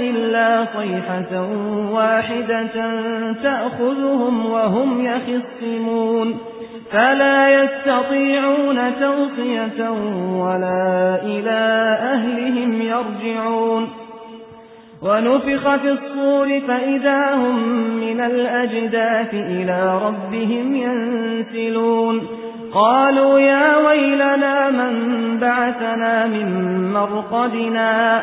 إلا صيحة واحدة تأخذهم وهم يخصمون. فلا يستطيعون توصية ولا إلى أهلهم يرجعون. ونفخ في الصور فإذا هم من الأجداث إلى ربهم ينسلون. قالوا يا ويلنا من بعثنا من مرقدنا؟